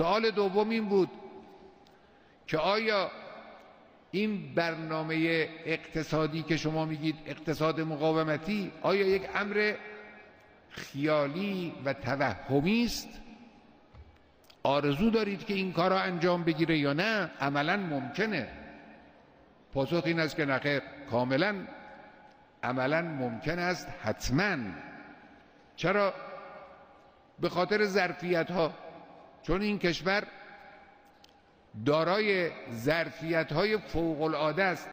سوال دوم این بود که آیا این برنامه اقتصادی که شما میگید اقتصاد مقاومتی آیا یک امر خیالی و توهمی است؟ آرزو دارید که این کار را انجام بگیره یا نه؟ عملا ممکنه. پاسخ این است که نخیر کاملا. عملا ممکن است حتما. چرا؟ به خاطر ظرفیت ها چون این کشور دارای ظرفیت های فوق العاده است.